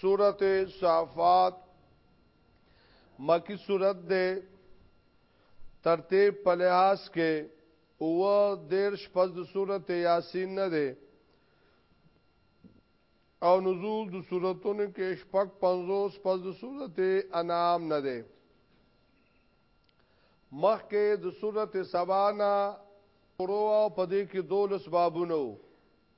سورت صافات مکی سورت دے ترتیب پلحاظ کې او دیر شپز د سورت یاسین نه دے او نزول د سورتونو کې شپک پنزوس پس د سورت انعام نه دے مخکې د سورت سبانا پرو او پدې کې دولس بابونو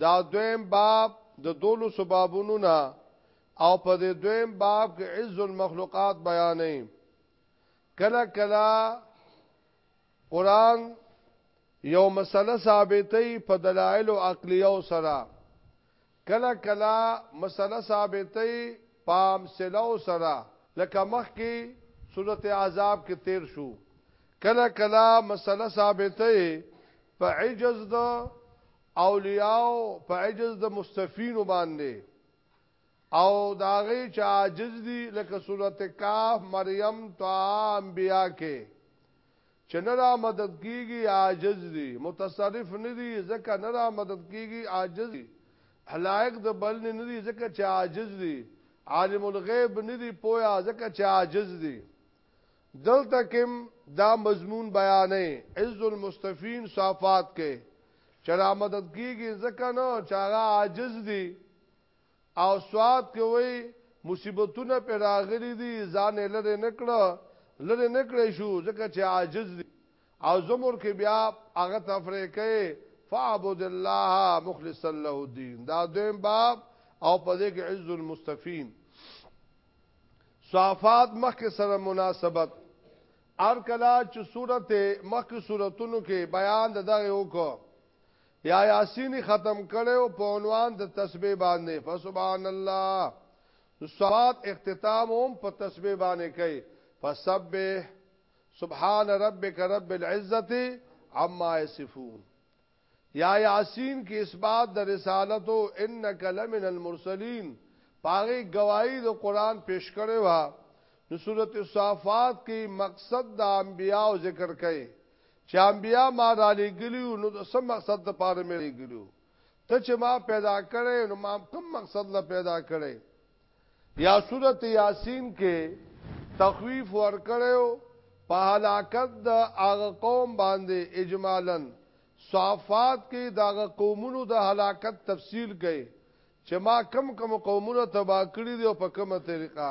دا دویم باب د دولو سبابونو نه او په دې دویم باب کې عز المخلوقات بیانې کله کله قران یو مسله ثابتې په دلایل او عقلیو سره کله کله مسله ثابتې پام سلو سره لکه مخ کې صورت عذاب کې تیر شو کله کله مسله ثابته په عجز د اولیاء په عجز د مستفین باندې او داغه چې عاجز دي لکه سورته کاف مریم طه انبیاء کې چې نه را مدد کیږي عاجز دي متصرف نه دي ځکه نه را مدد کیږي عاجز دي حلائق د بل نه دي ځکه چې عاجز دي عالم الغیب نه دي پویا ځکه چې عاجز دي دلته کې هم دا مضمون بیانې عز المستفین صافات کې چې را مدد کیږي ځکه نو چې هغه عاجز دي او سواد کې وای مصیبتونه پر راغلي دي ځان لره نکړه لره نکړې شو ځکه چې عاجز دي او زمر کې بیا هغه تفریح کوي فعبد الله مخلصا له الدين دا دویم باب او په دې کې عز المستفین صافات مخک سره مناسبت ار کلا چې صورت مخک صورتونو کې بیان د دغه وکړو یا یاسین ختم کړو په عنوان د تسبیح باندې فسبحان الله صلات اختتام هم په تسبیح باندې کوي فسبح سبحان ربک رب العزه عما یصفون یا یاسین کې اثبات د رسالت او انک لمن المرسلین په هغه ګواهي د قران پیش کړي وا نو سورته الصافات کې مقصد د انبیا او ذکر کوي چې انبیا ما را لګلیو نو د سم مقصد د پاره مې لګلیو ته چې ما پیدا کړي نو ما کوم مقصد لا پیدا کړي یا سورت یاسین کې تخویف ورکړیو په هلاکت د هغه قوم باندې اجمالاً صافات کې د هغه قومونو د هلاکت تفصیل کړي چې ما کم کم قومونه تبا کړی دی او په کومه طریقه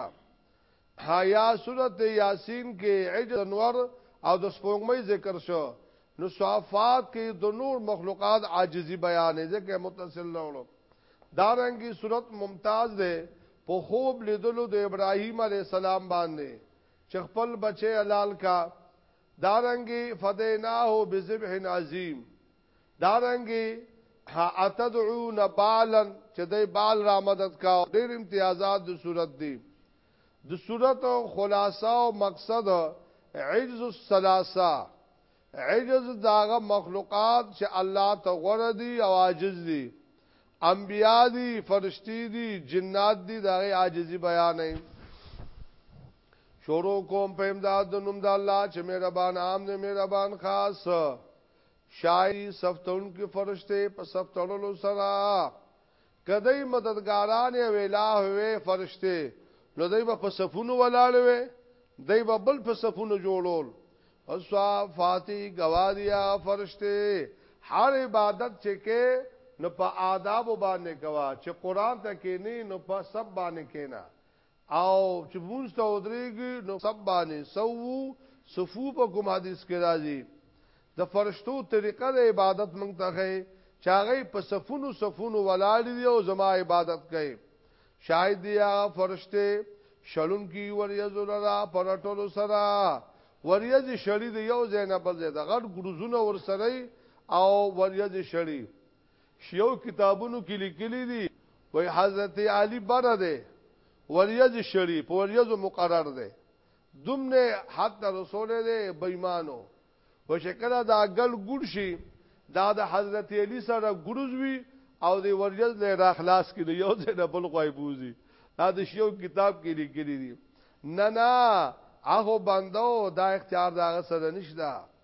حیا سورت یاسین کې عج انور او د سپوږمۍ ذکر شو نو صافات کې د نور مخلوقات عاجزی بیانې ځکه متصل لولو دارنګي صورت ممتاز ده په خوب لیدلو د ابراهیم علی السلام باندې چې خپل بچي حلال کا دارنګي فدیناه بذبح عظیم دارنګي اتدعون بالا چې دای بال را مدد کا ډیر امتیازات د صورت دی د صورت خلاصه او مقصد عجز الثلاثه عجز داغه مخلوقات چې الله ته غره دي او عاجز دي انبیا دي فرشتي دي جنات دي داغه عاجزي بیان نه شروع کوم په امداد د نوم د الله چې مهربان عام نه مهربان خاص شای سفتون کې فرشته په سفتړلو سره کدی مددګاران او الہ وې فرشته نو دای په صفونو ولاړ وې دای په بل په صفونو جوړول فاتی گوادیا فرشته هر عبادت چې کې نو په آداب باندې کوا چې قران ته کې نه نو په سب باندې کې نه او چې مونږ ته ودرېږي نو سب باندې سو صفو په کوم حدیث کې راځي د فرشتو طریقه د عبادت مونږ ته خې چاغې په صفونو صفونو ولاړ دی او زما عبادت کوي شاید دی هغه فرشته شلون کی وریز لرا پرټولو سره وریز شړی دی یو زینب بل دی د غټ ګروزونه ور سره او وریز شړی شیعو کتابونو کې لیکلي دي وای حضرت علی بره ده وریځ شری په وریځ مقرر ده دومره حق ته رسول دی بېمانو و شکل دا ګل ګډ شي دا د حضرت علی سره ګروزوي او د وریځ له راخلاص کې یو ځای نه بل غوای بوزي دا د شیو کتاب کې لیکلي دي نه نه هغه بندو دا اختیار دا سره نشته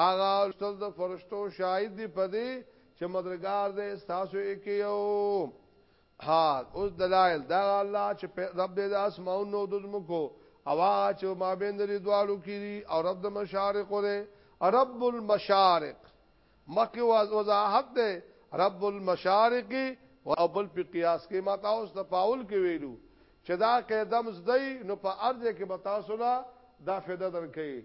هغه استاد د فرشتو شاهد دی پدې چې مدرګار دې تاسو یې کیو ها اوس دلایل دا الله چې رب دې د اسمانونو د زمکو او هغه چې ما بین دې دوالو کړي او رب د مشارق دې رب المشارق مکه وضاحت دې رب المشارق او بل په قیاس کې ما تاسو ته پاول کې ویلو چې دا قیدم زدی نو په ارزه کې به تاسو لا دا فایده درکې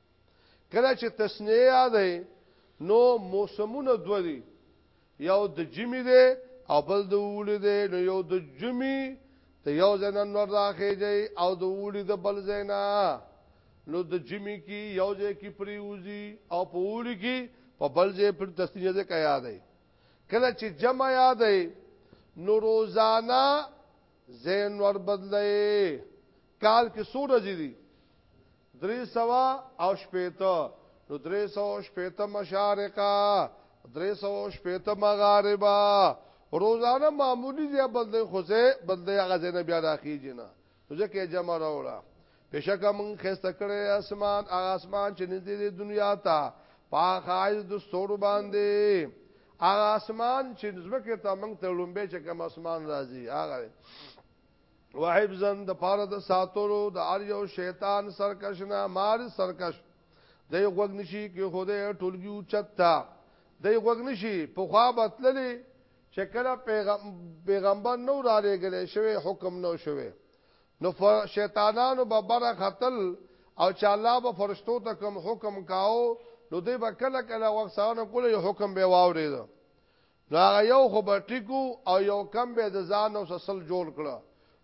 کله چې تسنیه یادې نو موسمونه دوه دي یو د جمی دی او بل د وولې دی نو یو د جمی ته یو ځنن نور راخېږي او د وولې د بل ځنا نو د جمی کې یو ځای کې پریوزي او په وولې کې په بل ځای پر تسنیه ځکه یادې کله چې جمع یادې نو روزانه زین ور بدلې کال کې سور ځدي درې سوا او شپېته نو درې سوا او شپېته مشارقه درې سوا او شپېته مغاربه روزانه معمولی ځای بدلې خوځې بدلې هغه ځای نه بیا راخیږي نه ځکه جمع راوړه بشک من خسته کړي اسمان هغه اسمان چې نږدې دی دنیا ته پاخایز د ستور باندې هغه اسمان چې زمکه ته من ته لومبه چې کوم اسمان راځي هغه وحفظن د پاره د ساتلو د ار یو شیطان سرکشنا مار سرکش د غوګ نشي کې خوده ټولګیو چتا د غوګ نشي په خوا بتللې چې کله پیغمبر نو را لګلې شوی حکم نو شوی نو شیطانانو به بره قتل او چې الله به فرشتو ته کوم حکم کاو نو دوی به کله کله وخت سره کول یو حکم به واورید نو هغه یو خو به ټیکو او یو کم به د ځان او سسل جوړ کړه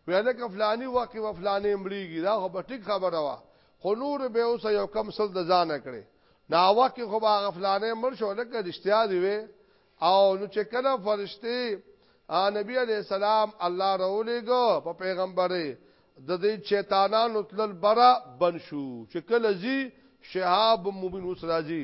ویل ک فلانی وخت و فلانی مړیږي دا خو به ټیک خبره وا خو نور به اوس یو کم سل د ځان کړي نا وخت خو به هغه فلانی مړ شو لکه رښتیا دی وی او نو چې کله فرشتي نبی علی السلام الله رولېګو په پیغمبري د دې شیطانانو تل برا بن شو چې کله زی شهاب مبین اوس راځي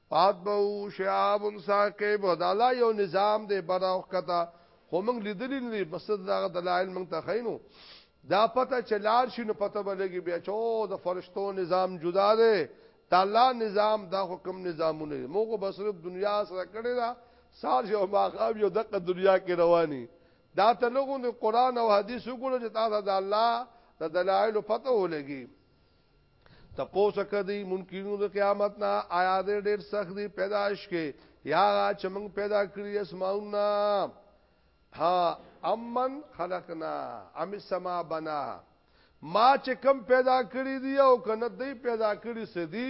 فاتبعو شعاب ثاقب دا الله یو نظام دی براوخ کته خو موږ لیدلی نه بس دا دلایل موږ ته خینو دا پته چلار شي نو پته بلګي بیا چو د فرشتو نظام جدا دی دا الله نظام دا حکم نظامونه موږ بس صرف دنیا سره کړی دا سار یو ماقام یو دغه دنیا کې رواني دا ته لغون قرآن او حدیث وګورئ چې تاسو د الله د دلایل پته ولګي تپوس کدی منکرینو د قیامت نه آیا دې ډېر سخت دی پیدائش کې یا چې موږ پیدا کړی اسماعنا ها امن خلقنا ام السما بنا ما چې کم پیدا کړی دی او کنه دې پیدا کړی سدي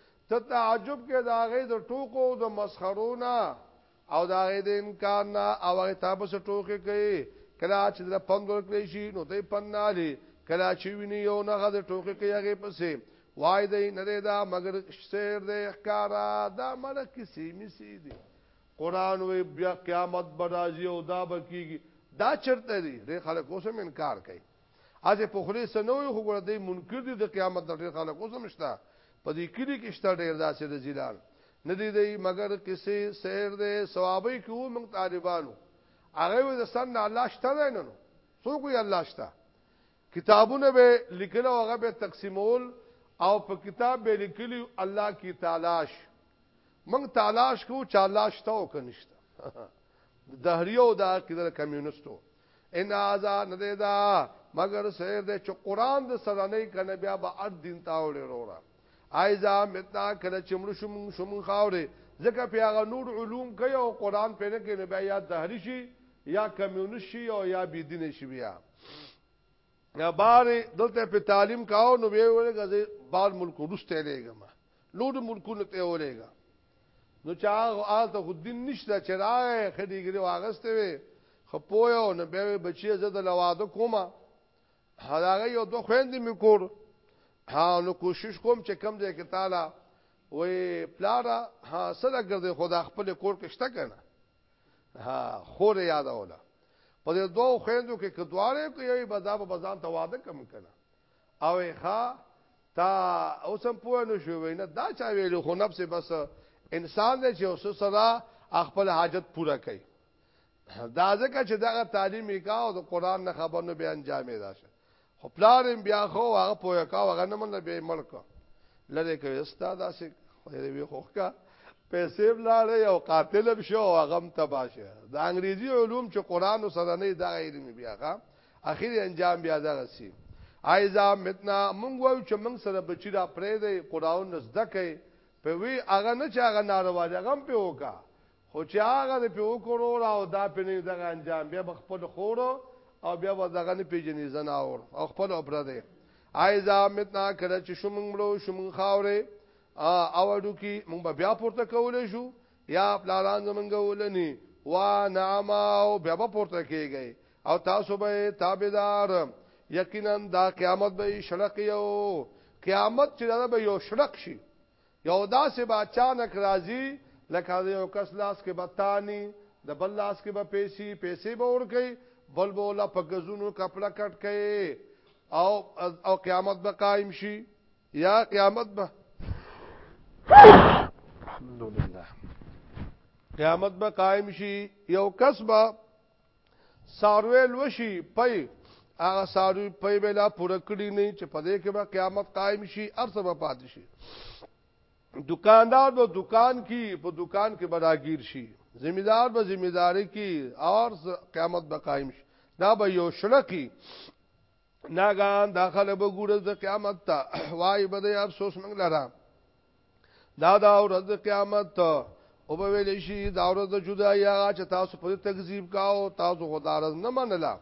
ته تعجب کې د هغې د ټوکو او د مسخرو نه او د هغې د انکار نه او هغې ته به څه ټوکې کوي کله چې د پند ورکړی شي نو دی پند نه لي کله چې ویني یو نه غد ټوکې کوي هغې پسې وای دی نه دی دا مګر شعر دی ښکارا دا مړه کسی مسی دی قران وی بیا قیامت برازي او دا بکیږي دا چرته دی ډېر خلک اوس هم انکار کوي اځه په خلی سنوي خو ګره دی منکر دي د قیامت د ډیر خلک اوسم شته په دې کلی کې شته ډیر داسې د زیلان نه دی دی مگر کسې سیر دی ثوابي کې وو موږ طالبانو هغه وې د سن الله شته نه نو څوک یې الله شته کتابونه به لیکل او هغه به تقسیمول او په کتاب به لیکلی الله کی تلاش موږ تلاش کو چې الله شته او کنيشته دهریو دا کیدل کمیونستو ان هاذا ندیدا مگر سیر دې چې قران د سره نه کنه بیا به ار دین تا وړي رورا ایزا متنا کله چې مړ شوم شوم خاورې ځکه په هغه نور علوم کوي او قران په نه کې نه بیا یا دهری شي یا کمیونست شي او یا بی دین شي بیا بار دلته په تعلیم کاو نو به ورګه بار ملک روسته لګم لوډ ملکونو ته ولېګا نو چا آل ته خود دین نشته چې راغې خډیګری واغسته وي خپویو نو به بچي زه د لواده کومه هغه یو دوه خويندې مې کور ها نو کوشش کوم چې کم ځای کې تعالی وې پلارا ها سره ګرځي خدا خپل کور کې شته کنه ها خور یاد اوله په دې دوه خويندو کې کډواره کوي بازار په بازار ته واده کم کنه او ښا تا اوسم پوه نه شو وینا دا چا ویلو خو نفس بس انسان دی چې اوس سره خپل حاجت پوره کوي دا ځکه چې دغه تعلیم کا او د قران نه خبر نه بیان جامې راشه خو پلارم بیا خو هغه پوهه کا هغه نه منل به ملک لری کوي استاد اسه وی خوخ کا پیسې بلاړې او قاتل شو هغه تباشه د انګریزي علوم چې قران سره نه دا علم بیا ښه اخیری انجام بیا دغه سی ایزا متنا مونږ وایو چې مونږ سره بچی را پرې دی قران نزد کوي په وی هغه نه چې هغه ناروا دی غم په وکا خو چې هغه په وکړو را او دا په نه دغه انجام بیا خپل خورو او بیا و دغه نه پیجنې زناور او خپل اوپره دی ایزا متنا کړه چې شومنګړو شومنګ خاورې او اډو کې مونږ بیا پورته کولې شو یا پلاران زمونږ ولني وا نعم او بیا به پورته کیږي او تاسو به تابعدار یقینا دا قیامت به شړق یو قیامت چې دا به یو شړق شي یو داسې با اچانک راځي لکه یو کس لاس کې بتانی د بل لاس کې به پیسې پیسې به ور کوي بل بولا په غزونو کپلا کټ کوي او او قیامت به قائم شي یا قیامت به الحمدلله قیامت به قائم شي یو کس به ساروی لوشي پي هغه ساروی پي بلا پوره کړی نه چې په دې کې به قیامت قائم شي ارسه به پاتې شي دکاندار به دکان کې په دکان کې براگیر شي زمیدار به زمیداری کې اور قیامت به قائم شي دا به یو شړکی ناګان دا خلک به ګورز د قیامت ته وای بده افسوس موږ لره دا دا ورځ د قیامت ته او به ویل شي دا ورځ د جدای هغه چې تاسو په تکذیب کاو تاسو خدارز نه منله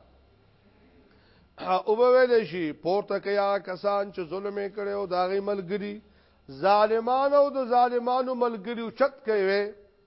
او به ویل شي پورته کیا کسان چې ظلم کړي او داغي ملګری ظالمانو او د ظالمانو ملګری چت کوي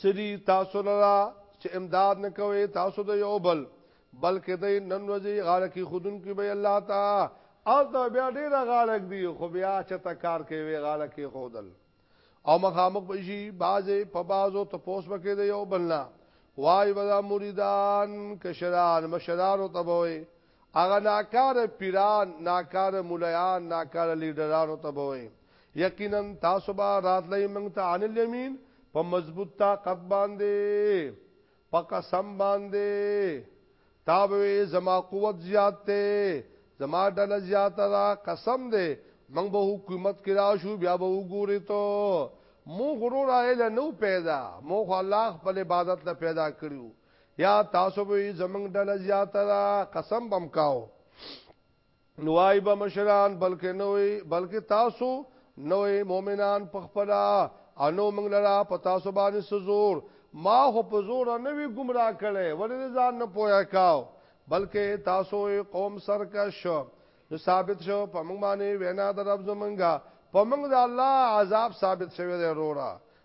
سری تاسو لرا چې امداد نه کوي تاسو د یو بل بلکې د نن ورځې غاړه کې خودن کې به الله تا او ته بیا ډیر غاړه دی خو بیا چې تا کار کوي غاړه کې خودل او مخامخ به شي بازه په بازو ته پوس بکې د یو بل نه وای ودا مریدان کشران مشران او تبوي هغه ناکاره پیران، ناکاره ملایان، ناکاره لیډرانو ته به وایي، یقینا تاسو به راتلئ موږ ته عن الیمین په مضبوط طاقت باندې، په قسم باندې، تا به وایي زما قوت زیات دی، زما ډله زیاته ده، قسم دی، موږ به حکومت کې راشو بیا به وګورې ته موږ وروره ایله نو پیدا موږ الله خپل عبادت له پیدا کړیو یا تاسو به زمنګ ډله زیاته ده قسم بم کاو نوای به مشران بلکې نوې بلکې تاسو نوې مؤمنان پخپلا انو موږ لرا پتا سو باندې سزور ما خو په زور نه وی گمراه کړي ولې ځان نه پوهه کاو بلکې تاسو قوم سرکش نو ثابت شو په موږ باندې وینا د رب زمونږه په موږ د الله عذاب ثابت شوی دی وروړه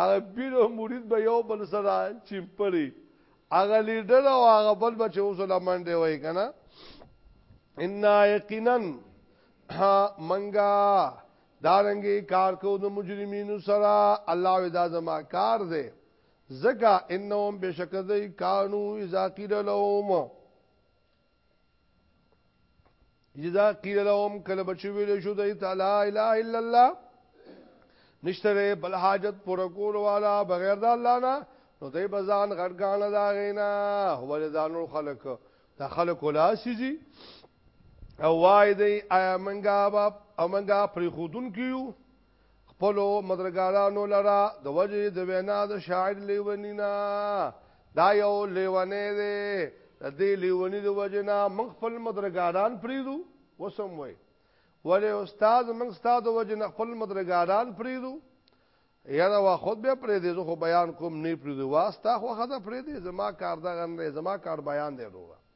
هغه پیر او مرید به یو بل سره چیمپړي هغه لیډر او هغه بل بچ اوس لمن دی وای کنه ان یقینا منګا دارنګي کار کو د مجرمینو سره الله ودا زما کار دی زکا انهم بشکذ کانو اذا قیل لهم اذا قيل لهم کله بچو ویل شو د تعالی الا الا الله نشتره بل حاجت پر کول والا بغیر د الله نه نو دای بزان غړګان دا غینا هو ځانو خلق دا خلق ولا سيزي او وای دی ایا منګا با امنګا پر خودون کیو خپلو مدرګارانو لرا د وجه د وینا د شاعر لیونینا دا یو لیونه دی د دې لیونی د وجه نه موږ خپل مدرګاران پریدو وسم وای ولی استاد موږ استاد د وجه نه خپل مدرګاران پریدو یاره وا خود به پرې دې زه خو بیان کوم نه پرې دې واسطه خو خدا پرې دې زما کار دا غندې زما کار بیان دی وروه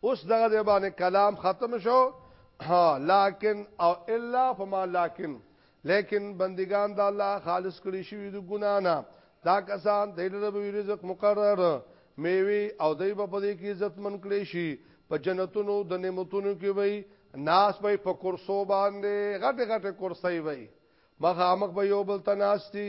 اوس دغه دی باندې کلام ختم شو ها لکن او الا فما لکن لیکن بندگان د الله خالص کړي شوی د ګنا نه دا کسان د رب رزق مقرر میوي او دای په پدې کې عزت من کړي شي په جنتونو د نعمتونو کې وي ناس به په کرسو باندې غټه غټه کرسي وي مخامخ به یو بل تناستی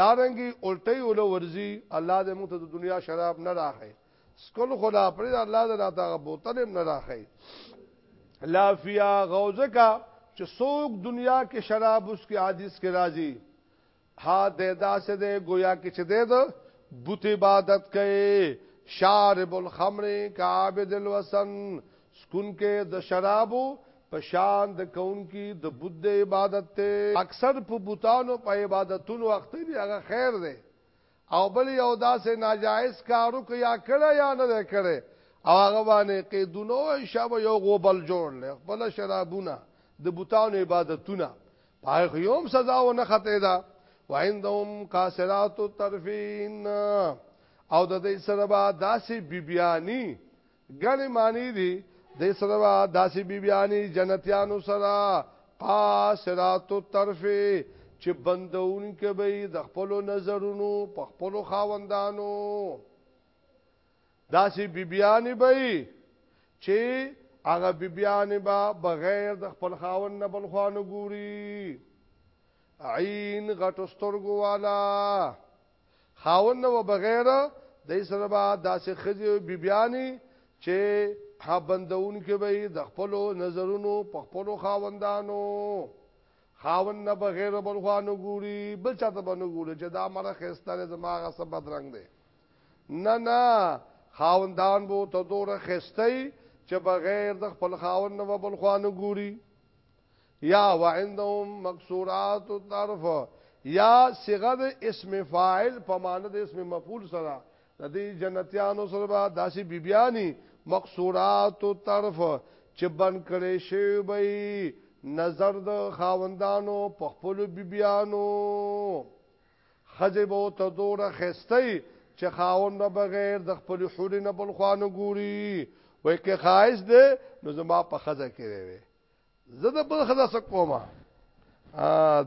دارنګي الټي ول ورزي الله دې موږ ته د دنیا شراب نه راخې سکل خدا پر الله دې راته بوتل نه راخې لافیا غوزه کا چې څوک دنیا کې شراب اس کې حدیث کې راځي ها دې داسې دې گویا کې چې دې ده بت عبادت کوي شارب الخمر کعابد الوسن سکون کې د شرابو پشان د کون کی د بود عبادت ته اکثر په بوتانو په عبادتونو وخت دی هغه خیر دی او بل یو داسې ناجایز کارو کې یا کړه یا نه کړه او هغه باندې کې دونو شابه یو غوبل جوړ لې خپل شرابونه د بوتانو عبادتونه پای خو یوم سزا و نه خته دا وعندهم قاصرات الطرفین او د دې سره با داسې بیبیانی ګڼې معنی دي د سره به داسې بیبیانی جنتیانو سره قاصرات الطرف چې بندون کوي د خپل نظرونو په خپل خاوندانو داسې بیبیانی به چې هغه بیبیانی به بغیر د خپل خاوند نه بل خوانه ګوري عین غټو سترګو والا خاوند نه و بغیر د سره به داسې خزي او بیبيانی چې حبندون کې به د خپل نظرونو په خپل خاوندانو خاوند نه بغیر بل خوانو ګوري بل چاته باندې ګوري چې دا مړه خستره زماغه سب بدرنګ دی نه نه خاوندان بو ته دوره خستای چې بغیر د خپل خاوند نه بل خوانو ګوري یا وعندهم مقصورات الطرف یا صيغه د اسم فاعل په معنی د اسم مفعول سره د دې جنتیانو سره به داسې بیبیانی مقصورات الطرف چې بن کړي شی وي نظر د خاوندانو په خپل بیبیانو خځه به ته دوره خستې چې خاوند به بغیر د خپل حوري نه بل خوانه ګوري وای کې خایس دې نو زما په خځه کې وي زه د بل خدا څخه کومه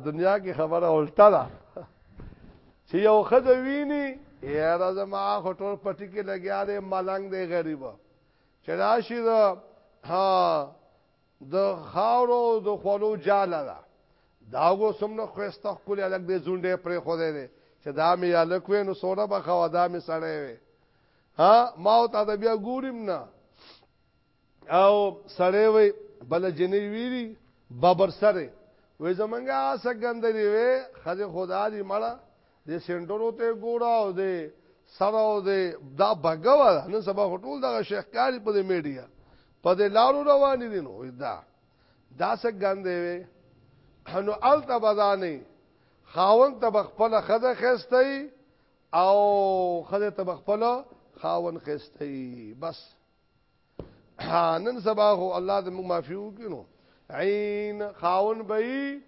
دنیا کې خبره الټا ده چې یو خدای ویني یاره زما خټور پټی کې لګیا دی ملنګ دی غریب چې راشي دا ها د خاورو د خلو جاله ده دا وو سمنه خوسته خپل الګ دې زونډې پرې خو دې چې دا مې الګ وې نو سوره به خوا دا مې سړې وې ها ما او تا بیا ګوریم نه او سړی وی بل جنې ویری ببر سره وې زمونږه سګندري وې خځه خدا دې مړه دې سنټرو ته ګورا او دې سره او دې دا بګوا نن سبا ټول دغه شیخ کاری په دې میډیا په دې لارو روان دي نو دا دا سګندې وې نو الته بدانې خاون ته خپل خځه خستې او خځه ته خپل خاون خستې بس نن سبا هو الله دې موږ معافي وکړو عین خاون به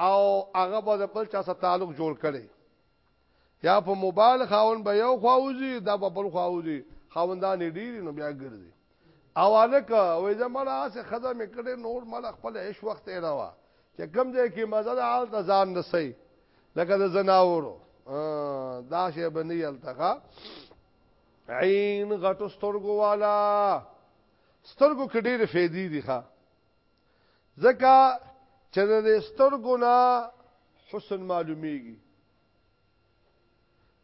او هغه به بل چا سره تعلق جوړ کړي یا په موبایل خاون به یو خواوزی دا په بل خواوزی خاوندان ډیر نو بیا ګرځي اواله ک وې زمړه اسه خزه مې کړې نور مل خپل هیڅ وخت نه وا چې کم ځای کې مزه ده حال ته ځان نسي لکه د زناورو دا شی بنې التقا عین غټو سترګو والا سترګو کې ډېر فېدی دي ښا ځکه چې د سترګو نه حسن معلومیږي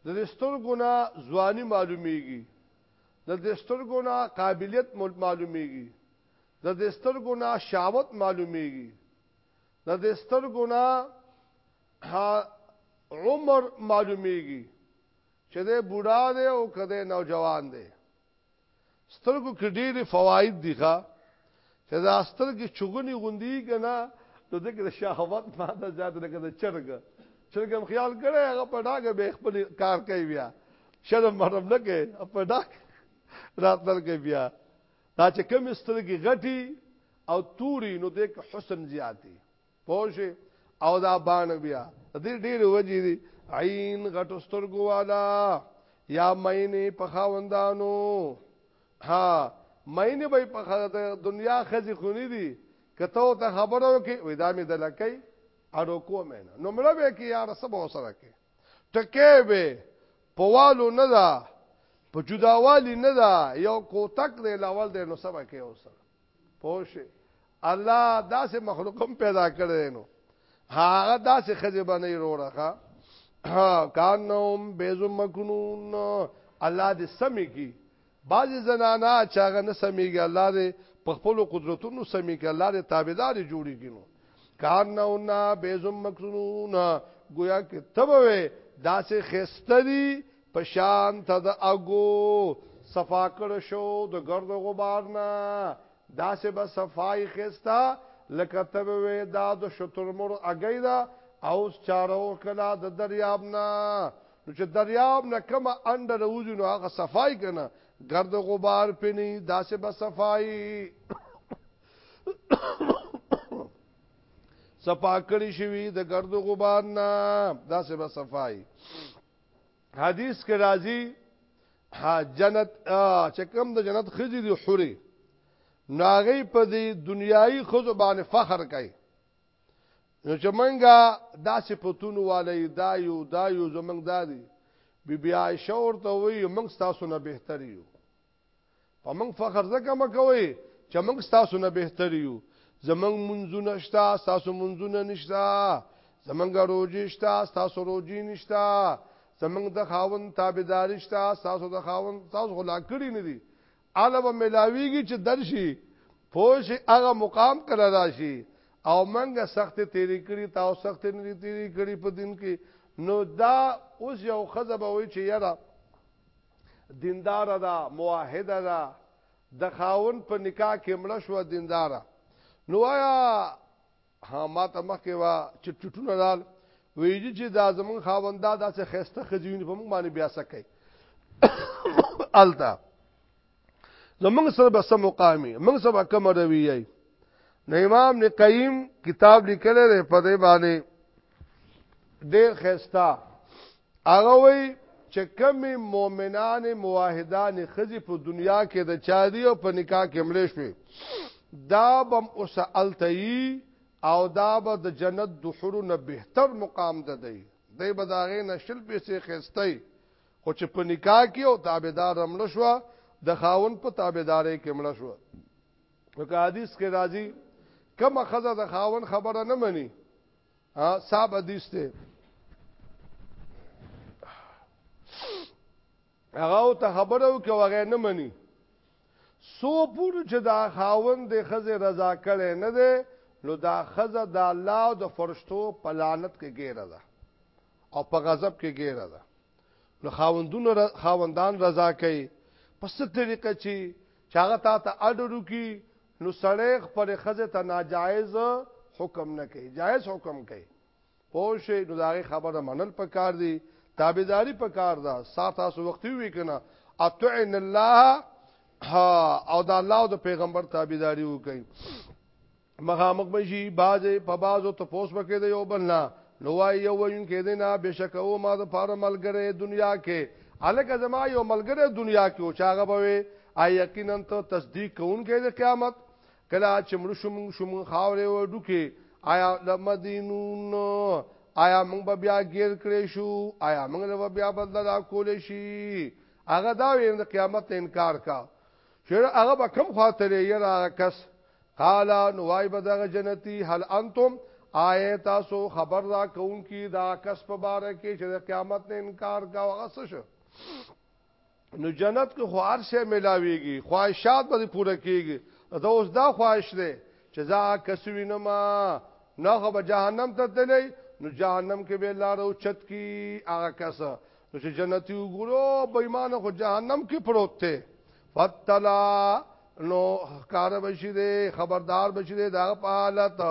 د سترګو نه ځواني معلومیږي د سترګو نه قابلیت معلومیږي د سترګو نه شاوت معلومیږي د سترګو نه عمر معلومیږي چې دی بوډا دی او که دی نوجوان دی سترګو کې ډېری فواید دي ښا چې دا سترګې چغونی غوندي کنه نو دغه د شهوت ماده زیات لکه د چرګ چرګ هم خیال کړي هغه په ډاګه به خپل کار کوي بیا شرم مرم نه کوي په ډاګ راتل کوي بیا دا چې کم سترګې غټي او توري نو دغه حسن زیاتی پوجي او دا بان بیا دې ډېر وجې دي عین غټو سترګو والا یا مینه په خاوندانو ها مینه به په دنیا خزي خونی دي کته ته خبرو کې وې دا مې دلکې اړو کو مې نه نمړه به کې یار سبا سره کې ټکه به پوالو نه دا په جداوالی نه دا یو کوتک دی لاول دی نو سبا کې اوسره پوشه الله داسې مخلوقم پیدا کړی نو هغه داسې خځه باندې روړه کان نوم بیزو مکنون الله دې سمې کی بعضی زنانا چاغه نه سمېږي الله دې په خپل قدرتونو سمېږي الله دې تابعدار جوړي کینو کان نوم بیزو مکنون گویا کې تبوي داسې خستري پشان ته د اګو صفا کړ شو د ګرد غبار نه داسې به صفای خستا لکه ته وې دا د شترمر اګی دا اوس چارو کلا د دریاب نه نو چې دریاب نه کومه انډه روزي نو هغه صفای کنه ګرد غبار پنی داسې به صفای صفا کړی شوی د ګرد غبار نه داسې به صفای حدیث کې راځي جنت چې کوم د جنت خزي دی حوري ناغي په دې دنیایي خزو باندې فخر کوي نو چې منګه دا صفاتونو والي دا یو دا یو زمنګ دادي بی بی عائشه ورته وی موږ تاسو نه بهتر یو په موږ فخر ځکه مکوي چې موږ تاسو نه بهتر یو زمنګ منځونه شته تاسو منځونه نشته زمنګ روزي شته تاسو روزي نشته زمنګ د خاون تابعداري شته تاسو د خاون تاسو غلا کړی نه دي اله به ملاویږي چې درشي پوه شي هغه مقام کړه راشي او منګه سخت تیری کړی تاسو سخت نه تیری کړی په دین کې نو دا اوس یو خزبه وای چې یاره دیندار ده موحد ده د خاون په نکاح کې مړ شو دیندار نو آیا ها ما ته مخکې وا چې چټونه دال ویږي چې دا زمون خاوندا داسې خسته خزیونی په موږ باندې بیا سکه التا زمونږ سره به سم مقامي موږ سره کوم روي نه امام نه قیم کتاب لیکل لري په دې باندې ډیر خستا هغه وی چې کمی مؤمنان موحدان خزي په دنیا کې د چا دی او په نکاح کې ملې شوي دا بم اوس التئی او دا به د جنت د حورو نه بهتر مقام ده دی دی به دا غې نشل به سي خستای خو چې په نکاح کې او تابعدار رمل شو د خاون په تابعدارې کې مل شو په حدیث کې راځي کما خزه د خاون خبره نه مني ها صاحب حدیث ته هغه ته خبرو کې وغه نه مني سو پور چې دا خاوند د خزه رضا کړي نه ده نو دا خزه د الله او د فرشتو په لعنت کې ګیره ده او په غضب کې ګیره ده نو خاوندونو خاوندان رضا کوي پس طریقه چې چاغه تا ته اډرو کی نو سړی خپل خزه ته ناجایز حکم نه کوي جایز حکم کوي پوه شي نو داغه خبره منل پکار دي تابعداري پکار ده سات تاسو وخت وی کنه اطعن الله او دا الله او د پیغمبر تابعداري وکړي مخامخ بشي بازه په بازو ته پوس بکې دی یو بل نه نو وای یو وین کې دی نه بشک او ما د پاره ملګری دنیا کې الکه زما یو ملګری دنیا کې او چاغه بوي آیا یقینا ته تصدیق کوونکی د قیامت کله چې مړ شوم شوم خاورې و ډوکې آیا لمدینون آیا موږ به بیا غیر کړې شو آیا موږ به بیا بدل را کولې شي هغه دا وین د قیامت انکار کا شر هغه به کم خاطر یې را کس قال نوای بدغه جنتی هل انتم آئے تاسو خبر را کون کی دا کس په باره کې چې د قیامت نه انکار کا وغسش نو جنت کې خو هر شی ملاويږي خواهشات به پوره کیږي دا اوس دا خواهش دی چې زه کسوی نه ما نه خو به جهنم ته تللی نو جهنم کې به لار او چت کی هغه کس نو چې جنتی وګورو بېمانه خو جهنم کې پروت دی فتلا نو کار بشی دی خبردار بشی دی دا په حالت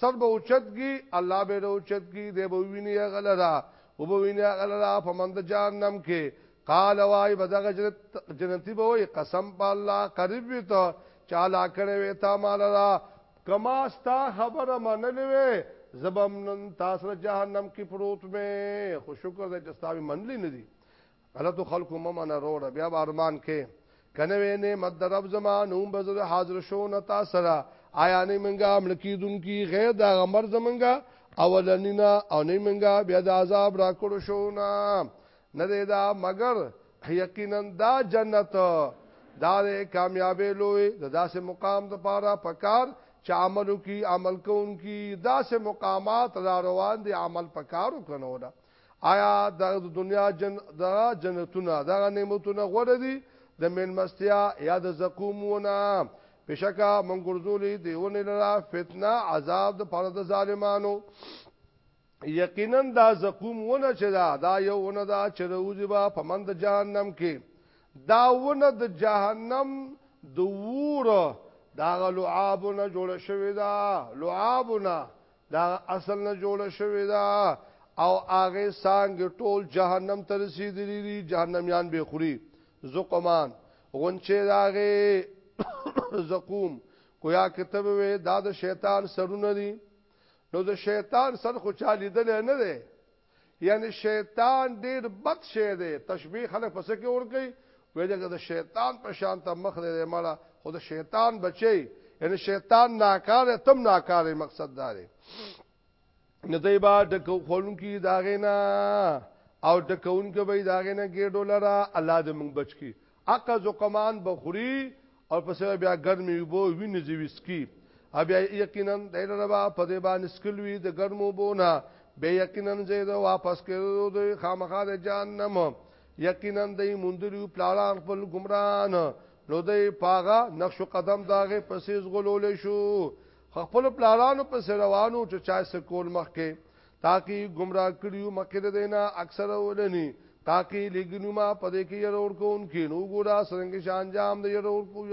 سر به اوچت کی الله به اوچت کی دی به ویني غلرا او به ویني غلرا په مند جهنم کې قال وای بدغه جنتی به وای قسم په الله قریب وی ته چالا کړه وی تا مال را کما ستا خبره منلې وی زبم نن تاسو جهنم کې پروت مې خو شکر دې چې تاسو منلې نه دي غلطو خلکو ممنه روړه بیا ارمان کې کنه وې نه مد رب زمانو بزر حاضر شو نه تاسو را آیا نه منګه ملکی دن کی غیر دا غمر زمنګه اولنینا او نه منګه بیا د عذاب را کړو شو نه نه دی دا مگر یقینا دا جنت دا د کامیابې لوی د داسې مقام د پاره پکار چې عملو کی عمل کوونکی داسې مقامات را روان دي عمل پکارو کنه ولا آیا د دنیا جن د جنتونه د نعمتونه غوړه دي د منمستیا یا د زقومونه بشکا منګرزولی دیونه لرا فتنه عذاب د پاره د ظالمانو یقینا دا زقوم ونه چې دا دا یو ونه دا چې روزي با په مند جهنم کې دا ونه د جهنم د وور دا لعابونه جوړ شوی دا لعابونه دا اصل نه جوړ شوی دا او هغه سانګ ټول جهنم ته رسیدلی دي جهنميان به خوري زقمان غونچه داغه زقوم کویا کتب وې دا د شیطان سرونه دي نو د شیطان سر خو چا لیدل نه دی یعنی شیطان ډیر بد شی دی تشبیه خلک پس کې ور کوي ویلګه د شیطان په شان ته مخ لري مړه خو د شیطان بچي یعنی شیطان ناکار تم ناکار مقصد داري نه دی با د خلون کی داغه نه او د کون کې به داغه نه ګډو لرا الله دې موږ بچ کی اقا زقمان بخوري او پس بیا ګرمي وبو ویني زوی سکی او بیا یقینا د ربا په دې باندې سکلوي د ګرمو بونه به یقینا زید واپس کړو د خامخا د جهنم یقینا د مندریو پلاران خپل گمران نو د پاغه نقش قدم داغه پسې زغلول شو خپل پلارانو پس روانو چې چا سکول مخ کې تاکي گمراه کړیو مکه د دینا اکثر ولنی تاکي لګنو ما پدې کې ير اور کو انکی نو ګورا سرنګ شان انجام د ير اور کو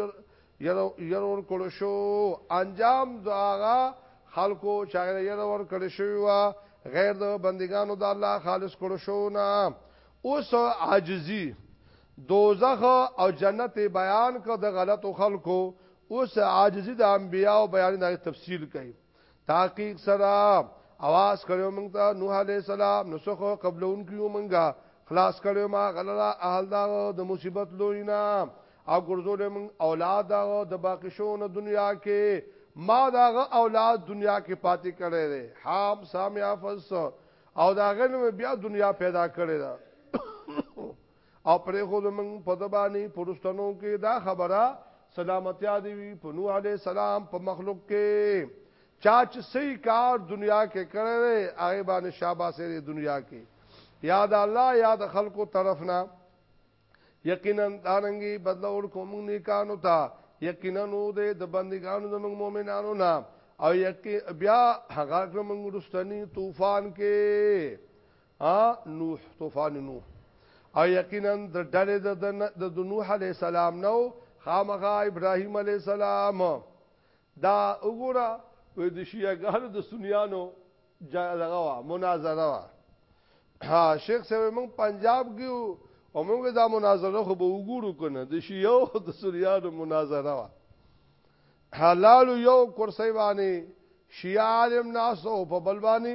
ير اور کړو شو انجام داغا خلکو چاغه ير اور کړو شو غیر د بندگانو د الله خالص کړو شو نه اوس عاجزی دوزخ او جنت بیان کو د غلطو خلکو اوس عاجزی د انبیاء بیان د تفصیل کوي تحقیق سره आवाज کړو موږ ته نوح علی السلام نو څخه قبلون کیو موږ خلاص کړو ما غلرا اهل دا د مصیبت لوینا او ګرځول موږ اولاد دا د باقی شونه دنیا کې ما دا اولاد دنیا کې پاتې کړي دي حام سامیا فس او دا غنم بیا دنیا پیدا کړي ده او پرېښود موږ په ده باندې په رستنو کې دا خبره سلامتیا دی وي په نوح علیه السلام په مخلوق کې چا چې صحیح کار دنیا کې کړی دی هغه باندې شاباسې دی دنیا کې یاد الله یاد خلکو طرف نه یقینا دانګي بدل اور کوم نیکانو ته یقینا نو دې د بندګانو د موږ مؤمنانو نه او یقین بیا هغه موږ رستنی طوفان کې ا نوح طوفان نوح او یقینا د ډلې د د نوح علی السلام نو خامغه ابراهیم علی السلام دا وګوره وې د شیعاګانو د سنیانو جګړه وا مناظره وا ها شیخ سره موږ پنجاب کې او موږ دا مناظره خو به وګورو کنه د شیعو د سنیانو مناظره وا حلال یو کرسی باندې شیعه عالم ناسو په بل باندې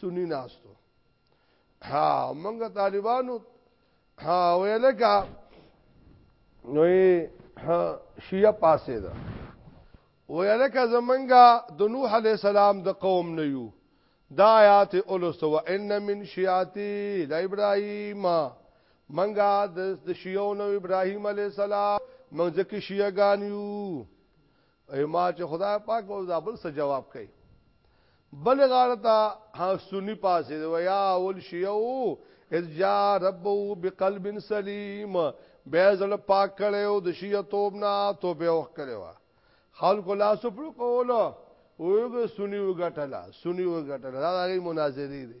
سنی ناستو ها مونږه طالبانو ها ویلکا نوې شیعه پاسه ده ویلکا زمونږه د نوح علی السلام د قوم نه یو دا آیات اولس و ان من شیاتی لا ابراهیم منګه د شیعو نو ابراهیم علی السلام منځ کې شیعاګان یو ای ما چې خدای پاک او ځابل سره جواب کوي بل غاړه ته ها سنی پاسې و یا اول شیو اذ جا ربو بقلب سلیم به زړه پاک کړو د شی توب نه توبه وخت کړو خلق لا سپر کولو وګ سنی وګټلا سنی وګټلا دا غي مناظری دي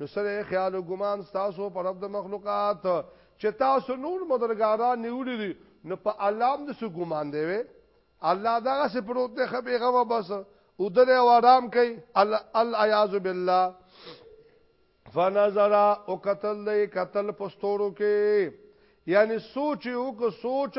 نو سره خیال او ګمان تاسو پر رب د مخلوقات چې تاسو نور مدرګاران نیولې دي نو په الله هم د سو ګمان دی وي الله دا څه پروت دی خبي غو بس او دره او آرام کوي الیاذ بالله فنظر او قتل دی قتل پستورو کې یعنی سوچ یو کو سوچ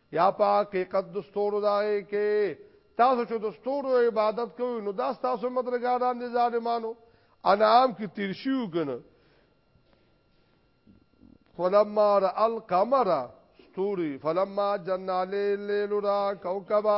یا په حقیقت د ستورو دغه کې تاسو چې د ستورو عبادت کوئ نو دا تاسو مدرګاران دي ظالمانو انعام کې تیر شیو کنه فلما را القمر ستوري فلما جن عليه الليل را کوكبا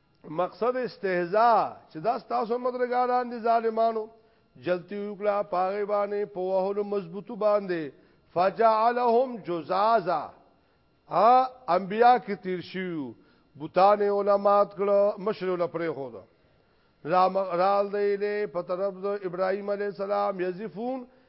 مقصد استهزاء چې دا ستاسو مدرګاران دي ظالمانو جلتی وکړه پاغه باندې په وهلو مضبوطو باندې فجعلهم جزازا ا انبیا کې تیر شیو بوتان علماات کړه مشر ول پرې خو دا رام رال دی له په طرف د ابراهیم علی السلام یزفون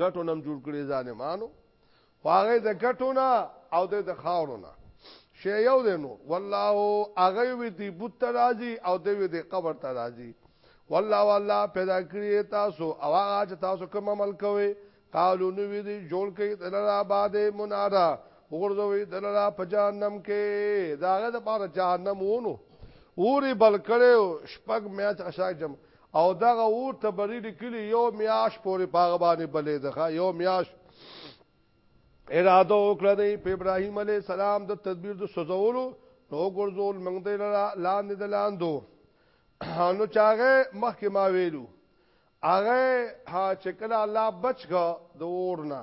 ګټو نم جوړ کړی ظالمانو هغه د ګټو نه او د خاورو نه شی یو دی نو والله هغه وی دی بوت ترازی او دی وی دی قبر ترازی والله والله پیدا کړی تاسو او هغه چې تاسو کوم عمل کوئ قالو نو وی دی جوړ کړي دلته آباد منارا وګرځوي دلته په جهنم کې داغه د پاره جهنم وونو اوري بل کړو شپږ میاچ اشاک جمع او دغه اور تبری لیکلی یو میاش پورې پاغه باندې بلې دغه یو میاش اراده وکړه دی په ابراهیم علی السلام د تدبیر د سوزولو نو ګرځول موږ دې لاندې د لاندو نو چاغه مخکې ما ویلو هغه ها چې کله الله بچګه د اورنا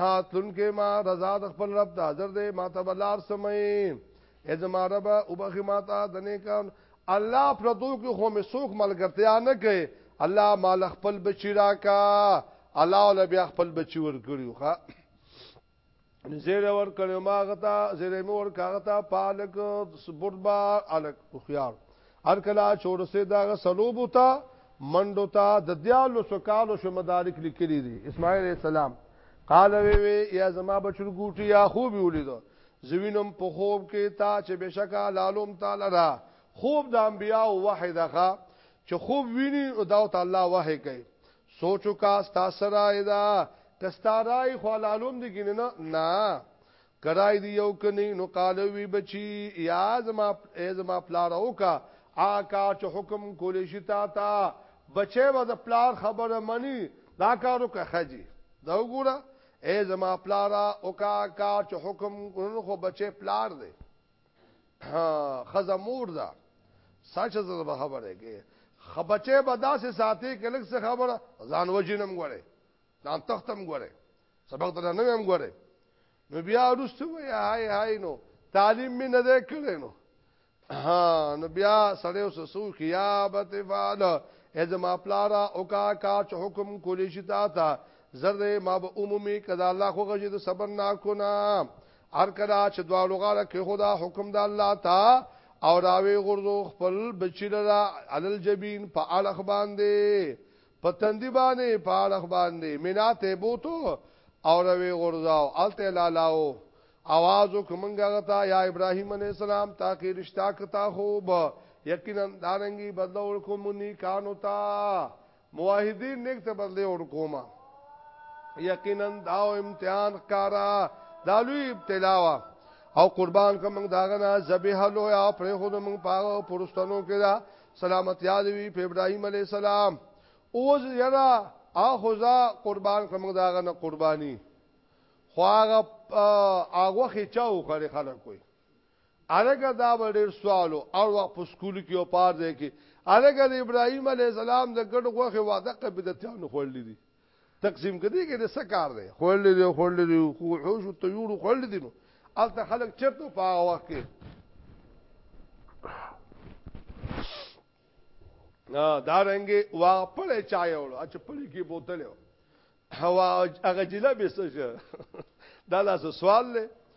هاتلون کې ما رضا د خپل رب ته حاضر دی ما ته بلار سمې ازما رب او بخي ما ته د نیکان الله پردو کې خو مې سوک ملګرتیا نه کوي الله مال خپل بچی راکا الله ول بیا خپل بچی ور کړیو ښا زیر ور کړو ما غتا زیر مور کاغتا پالک سبربا الک خيار هر کله چې ورسې دغه سلوبو ته منډو ته د دیالو سکالو شو مدارک لیکلي دي اسماعیل علیہ السلام قال وی وی یا زما بچر ګوټي یا خوب ولید زوینم په خوب کې تا چې بشکا لالوم تعالی را خوب د انبیا او وحی دغه چې خوب ویني او دا تعالی وحی کوي سوچو کا ستا سره ادا کستا رای خو لالوم دي ګینه نه کرای دی یو کنی نو قالوی بچی یا زما ای زما پلار او کا آکا چې حکم کولی شي تا تا بچي و د پلار خبره منی دا کارو که خجی دا وګوره ای زما پلار او کا کا چې حکم کول خو بچي پلار دی خزه مور ده سچ زره خبره کې خبچه به داسې ساتي کلک څه خبره ځان وجنم غړي ځان تختم غړي سبق ته نه ویم ګوره نو بیا ورسته وای هاي هاي نو تعلیم می نه ده کړی نو ها نو بیا سړی اوس سو کیا بت فعل ازما پلارا او کا کا چ حکم کولی شتا تا زر ما به عمومي کدا الله خو غږی د صبر نا کو نا هر کلا چې دوالو غاړه کې خدا حکم د الله تا او راوی غرزو خپل بچی لرا علل جبین په اړه باندې په تندی باندې په اړخ باندې مینا ته بوتو او روي غرزاو الته لالاو आवाज وکمنګه غتا یا ابراهيم عليه السلام تا کې رشتہ کتا خوب یقینا داننګي بدلو ورکوم ني کانو تا موحدین نیک ته بدلو ورکوم یقینا دا امتحان کارا دالوی ابتلا وا او قربان کوم داغه نه ذبیح لویا پر خود موږ پاغه پرستانو کې دا سلامت یاد وی په ابراهيم عليه السلام اوز یرا اخذا قربان کړم دا غنه قرباني خو هغه هغه خچاو خره خلک کوي الګه دا ډېر سوالو او وخت په سکول کې او پار دی کې الګه د ابراهيم عليه السلام د ګډ غوخه واده قبيلتيانو خولې دي تقسیم کدی کې د څه کار دی خړلې دی خړلې دی خو حوش ته یوړو خړلې دی نو الته خلک چرته په هغه وخت کې نا دا رنګ وا پړې چا یوړو اچ پړې کې بوتل هوا هغه جله به څه دا لاس سوال له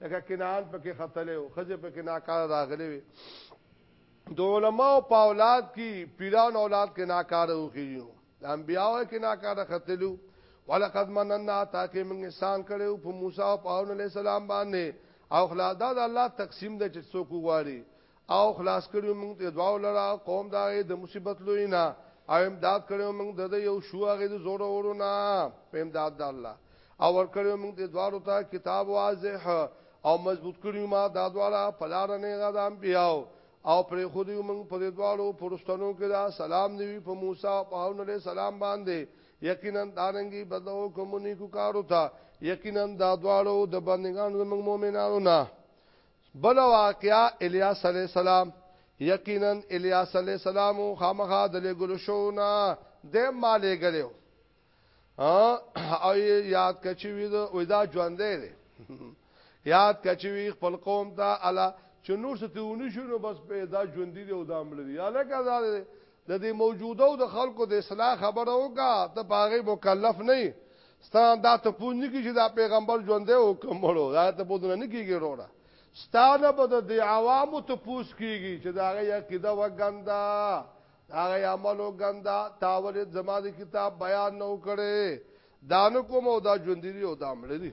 لکه کنان پکې خطلې او خزه پکې ناکاره راغلي وي د علماو په اولاد کې پیران اولاد کې ناکاره وکړي د انبیاو کې ناکاره خطلو ولقد مننا تاکي موږ انسان کړو په موسی او هارون علی السلام باندې او خلادا د الله تقسیم د چې څوک واري او خلاص کړو موږ د دواو لرا قوم دا د مصیبت لوی نه او امداد کړو موږ د یو شو هغه د زور ورونه په امداد د الله او ور کړو موږ د دوارو ته کتاب واضح او مضبوط کړو ما دا دواړه پلار نه غدام بیاو او پر خو دې موږ په دې دوالو پرستانو کې دا سلام دی په موسی او هارون علیه السلام باندې یقینا دانګي بدو کومونی کو کارو تا یقینا دا دوالو د بندگانو موږ مؤمنانو نه بل واقعا الیاس علی السلام یقینا الیاس علی السلام خامخا د لګل شو نه د مالې غلو او یاد کچی وی دا ودا ژوند دی یاد کچی وی خپل قوم ته الا چې نور ستونی شو نو بس پیدا ژوند دی او دامل دی الکه زاده د دې موجوده او د خلکو د اصلاح خبره وکا ته پاغه مکلف نه ستان دا ته پوند کی چې دا پیغمبر ژوند دی او کومړو دا ته پوند نه کیږي وروړه ستانه به د عوامو ته پوس کیږي چې دا غي عقیده وګندا هغه عمل وګندا تاول زما د کتاب بیان نو کړي دانو کوم او دا ژوند دی او دا مړ دی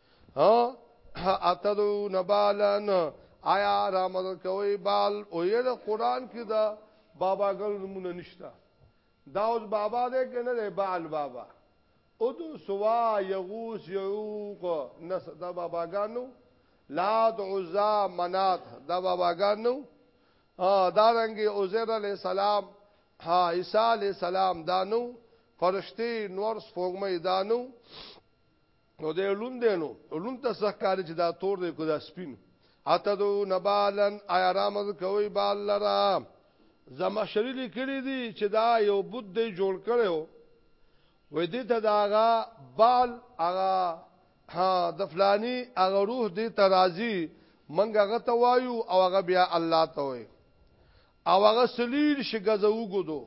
ها اتدو نبالن آیا را مدد کوي بال او یې د قران کې دا بابا ګل نمونه نشتا دا اوس بابا دې کنه دی بال بابا او دو سوا یغوس یعوق نس دا بابا ګانو لات عزا منات دا بابا ګانو دا رنګ عزیر علی السلام ها عیسی علی السلام دانو فرشتي نور سپوږمۍ دانو نو دی لون دی نو لون ته څه کار چې دا تور دی کو دا سپین اتدو نبالن آیا رامز کوي بال لرا زما شری لیکلی دی چې دا یو بود دی جوړ کړو وې دې ته داغه بال هغه ها د فلانی هغه روح دې ته راضي منګ هغه ته وایو او هغه بیا الله ته وایي او هغه سلیل شګزو ګدو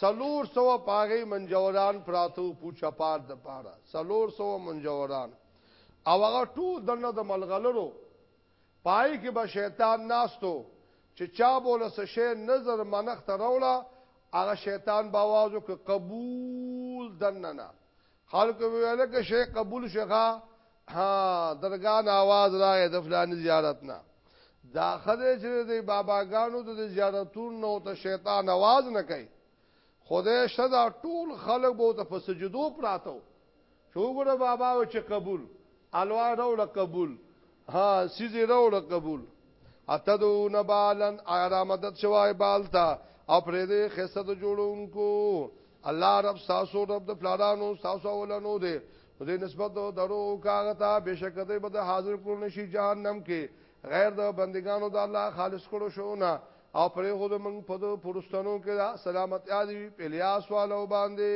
څلور سوه په هغې منجوران پراته وو پوچه پار د پاره څلور سوه منجوران او هغه ټول دنه د ملغلرو پای کې به شیطان ناستو چې چا بوله څه شی نظر منخت راوړه هغه شیطان باوازو کې قبول دننه خلکو ویل کې شی قبول شخه ها درګان आवाज راغی د فلاني زیارت نه دا خدای چې د باباګانو د زیارتونو نو ته شیطان आवाज نه کوي خدای شدا ټول خلک به ته فسجدو پراتو شو ګره بابا او چې قبول الوا راول قبول ها سيزي راول قبول اتدو نبالن اغرا مدد شوای بالتا او پرې دې خسته جوړونکو الله رب ساسو رب د پلارانو ساسو ولنو دې نو دې نسبت دو درو کاغه ته بشک دې بد حاضر کول نشي جهنم کې غیر د بندگانو د الله خالص کړو شو نه او پرې خود موږ په دو پرستانو کې دا سلامت یادی په لیا سوالو باندې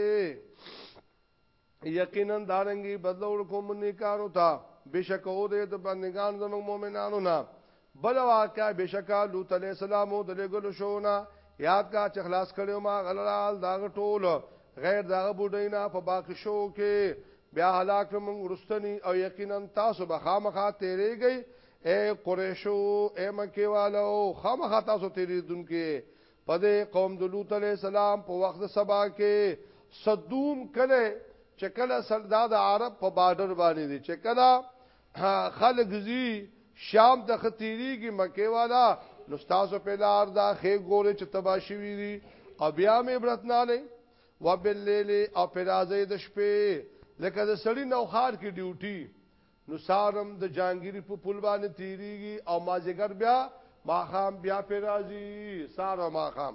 یقینا دارنګي بدلول کوم نه کارو ته بشک او دې د بندگانو د مؤمنانو نه بل واقعه بشکا لوط علیه السلام د لګلو شونه یاد کا چې خلاص کړو ما غلال دا ټول غیر دا بډینا په باقی شو کې بیا هلاک موږ ورستنی او یقینا تاسو به خامخا تیریږئ اے قریشو اے مکی والو خامخا تاسو تیریدونکو په دې قوم د لوط علی السلام په وخت سبا کې صدوم کله چې کله سرداد عرب په بارډر باندې دي چې کله خلق زی شام ته ختیریږي مکه والا نو تاسو په لار دا خې ګورې چې تباشي ویری او بیا مې عبرت نه لې وباللیل او په راځي د شپې لکه د سړی نوخار کې ډیوټي نو سارم د جانګيري په پل باندې تیریږي او مازیګر بیا ماخام بیا په راځي سارو ماخام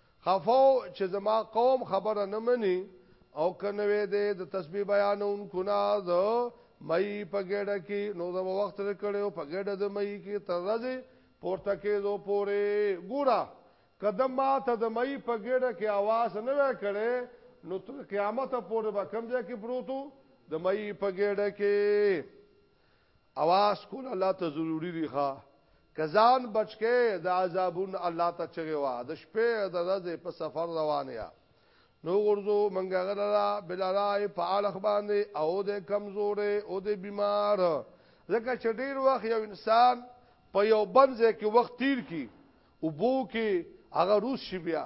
خفو چې زما قوم خبره نه مني او کنوې دې د تسبیح بیانون کنا د مې پګړه کې نو د وخت رکړو پګړه د مې کې ترځي پورته کې دو پورې ګورا قدم ما ته د مې پګړه کې आवाज نه وکړي نو تر قیامت پورې به کم ځای کې پروتو د مې پګړه کې اواز کول الله ته ضروری دی ښا کزان بچکه د عذابون الله ته چغه وا د شپې د ورځې په سفر روان یا نو غرزو منګه غلا بلارای په اړه باندې او د کمزورې او د بیمار ځکه چې ډیر وخت یو انسان په یو بنځه کې وخت تیر کی او بو کې هغه روس شي بیا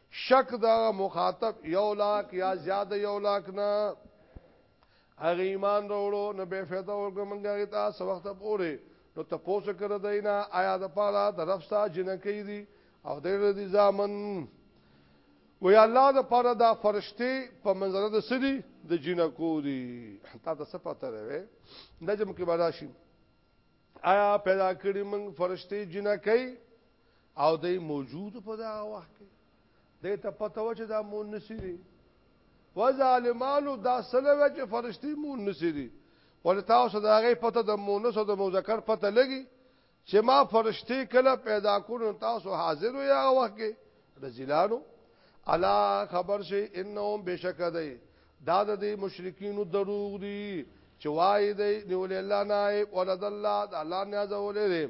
شک دا مخاطب یو لاک یا زیاده یو لاک نه هغه ایمان وروړو نه به فایده ورکړي مونږه ته څو وخت پورې نو ته پوسو کړه دینا آیا د پاره د رفسا جنکی دي او د دې ځامن وی الله د پاره دا فرشتي په منظر د سړي د جنکو دي تا ته څه پته راوي نجم کې باداشي آیا پیدا کړی موږ فرشتي جنکی او دای موجود په دا وخت کې دای ته پته و چې دا مون نسری وظالمانو دا سلوه چې فرشتي مون نسری ولې تاسو دا غي پته د مونث او د مذکر پته لګي چې ما فرشتي کله پیدا کړو تاسو حاضر یا وخت کې رزلانو الا خبر شي انهم بشک دی دا د مشرکین دروغ دي چې وای دی نیول الله نائب ولد الله د الله نه ځولې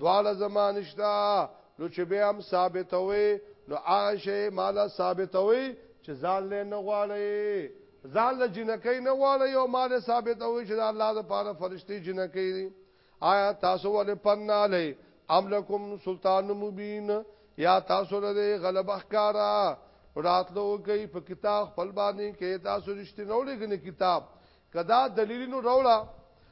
دواړه زما نشته نو چې به هم ثابتوي نو هغه شی مال ثابتوي چې ځان له نه غواړي ځان له جنکې نه غواړي او مال ثابتوي چې الله د پاره فرشتي جنکې دي آیا تاسو ولې پنا لې ام لکم سلطان مبین یا تاسو له غلبه ښکارا راتلو کوي په کتاب خپل باندې کې تاسو رښتینو لګنه کتاب کدا دلیل نو راوړه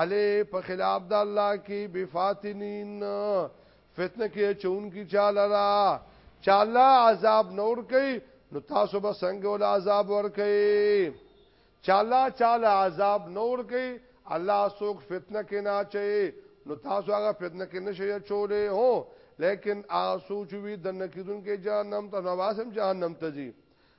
علی په خلاف د الله کی بفاتنین فتنه کې چون کی چاله را چاله عذاب نور کوي نو تاسو به څنګه ول عذاب ور کوي چاله چاله عذاب نور کوي الله سوک فتنه کې نه چي نو تاسو هغه فتنه کې نشي چولې هو لیکن آسو چوي د نکیدون کې جهنم ته نواسم جهنم ته دي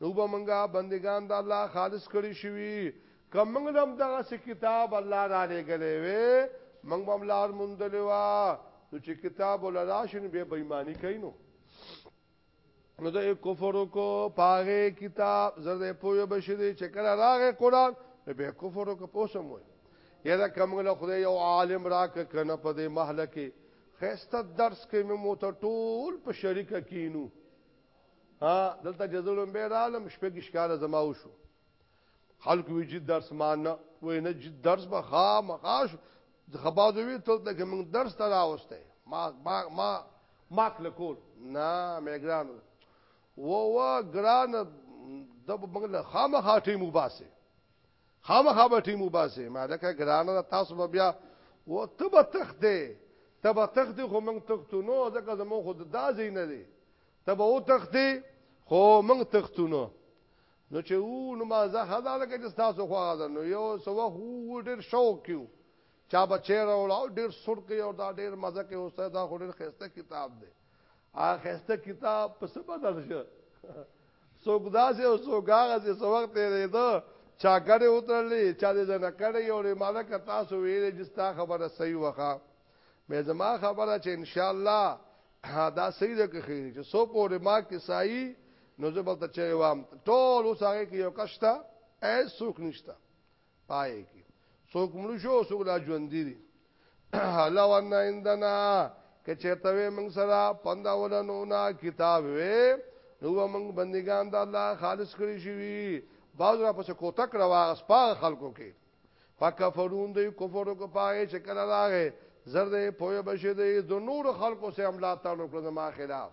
نو به منګه بندگان د الله خالص کړی شوی کمنګ لم دغه سی کتاب الله را لګلې وې منګ بم لار مندلې وا نو چې کتاب ولا راشن به بېمانی کینو نو د کفر کو پاغه کتاب زړه پوهه بشری چې کله راغې قران به کفر کو پوسم وې یدا کمنګ له خدای یو عالم را ک کنه په دې محله کې خسته درس کې مو ته ټول په شریکه کینو ها دلته جزلم به عالم شپږ ښکار زما وشو خلق وی جد درس مان نه وې نه جد درس به خا مخاش خبازوی تل ته موږ درس ته راوسته ما ما ما ما کلکول نه مې ګران و و ګران د بنگله خامخاټي مباسه خامخا به ټیم وباسي ما لکه ګرانه ده تاسو به بیا و ته به تخته ته به تخته خو موږ تختو نو ځکه زموږ خو دا ځای نه دی ته به و تخته خو موږ تختو نو نو چې و نو ما زه خدا لکه چې تاسو خو غاځه نو یو سو هو ډیر شوق کیو چا بچی راوړاو ډیر سر کې او دا ډیر مزه کې اوسه دا خو ډیر خسته کتاب دی اخسته کتاب په سبا درشه څوک داسې او څوک هغه چې څو وخت یې ده چا کړي وترلې چا دې نه کړي او مالا کا تاسو ویلې چې تا خبره صحیح وخه مې زما خبره چې ان شاء الله دا صحیح ده کې خیر چې سو پورې ما کې صحیح نو زه بل ته چي وام ټول اوس هغه کې یو کښتا ایس سوک نشتا پای کې څوک مړ شو څوک لا ژوند دي الله وانا عندنا که چرته وې موږ سره پندا ولنو نا کتاب وې نو موږ بندگان د الله خالص کړی شي باز را پس کوته کړه واغ سپا خلکو کې فکفرون دی کفر کو پای چې کله راغې زرد پوی بشه دی د نور خلکو سه عملات تانو کړو ما خلاف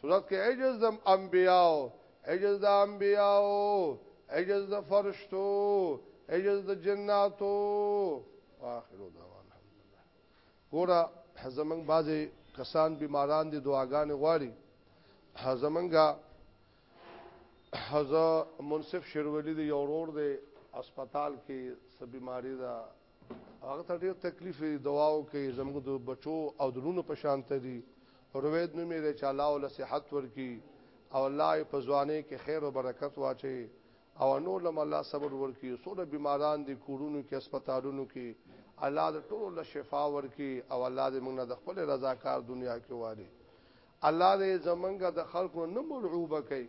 صورت کې عجز د انبیاو عجز د انبیاو عجز د فرشتو عجز د جناتو واخر دعوان الحمدلله ګوره زمنګ بازي کسان بیماران دي دعاګانې غواړي زمنګا حزا منصف شیرولی دی یو ورور دی اسپیټال کې سبي ماری دا هغه ته ډیر تکلیف دی دعاو کوي زموږ د بچو او درونو په شان ته دي روید نو مې چې الله ول صحت ورکي او الله په ځواني کې خیر او برکت واچي او نو لم الله صبر ورکي سوره بیماران دي کورونو کې هسپتالونو کې الله د ټول له شفا ورکي او الله دې موږ د خپل رضاکار دنیا کې والي الله دې زمونږ د خلکو نه ملعوبه کوي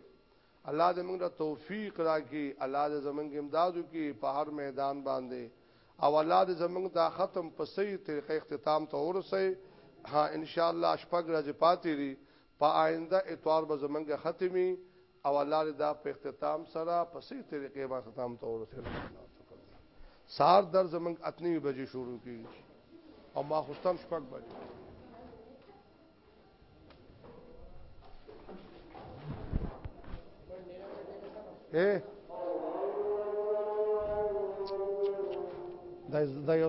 الله دې موږ ته توفیق راکړي الله دې زمونږ امدادو کې په هر میدان باندې او الله دې زمونږ دا ختم په صحیح طریقه اختتام ته ورسي ها ان شاء الله شپږ ورځې پاتې دي په آینده اتوار به زمونږ ختمي او الله دې دا په اختتام سره په صحیح طریقه به ختم ته ورسي سار در زمونږ اتنی بجې شروع کیږي او ما خوستم شپږ بجې اے دا دا یو